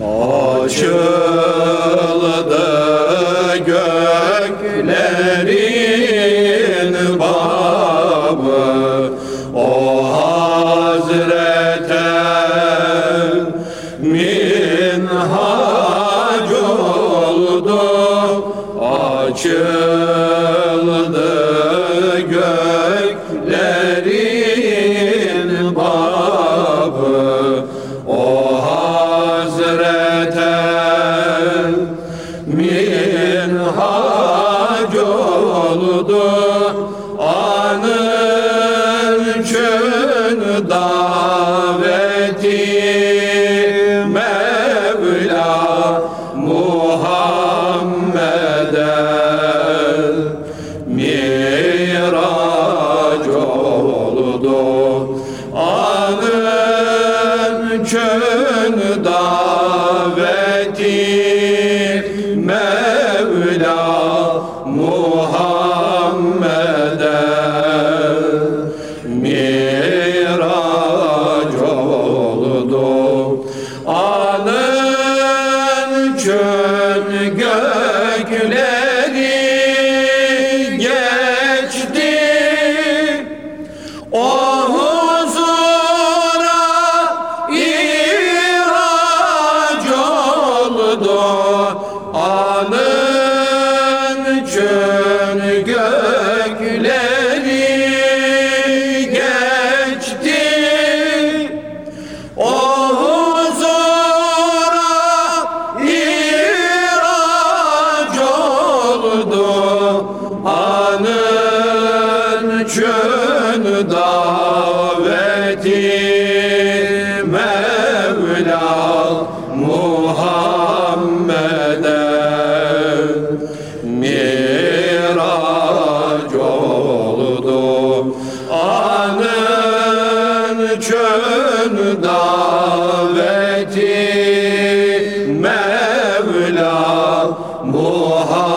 Açıldı göklerin babı O Hazrete minhac oldu. Açıldı göklerin minhac oldu Anın çün daveti Mevla Muhammed'e mirac oldu Anın çün daveti Mevla Muhammed'e mirac oldu. Anın çön gökleri geçti. O gökleri geçti. O huzura irac Anın çön daveti Mevla çön daveti Mevla Muhammed'e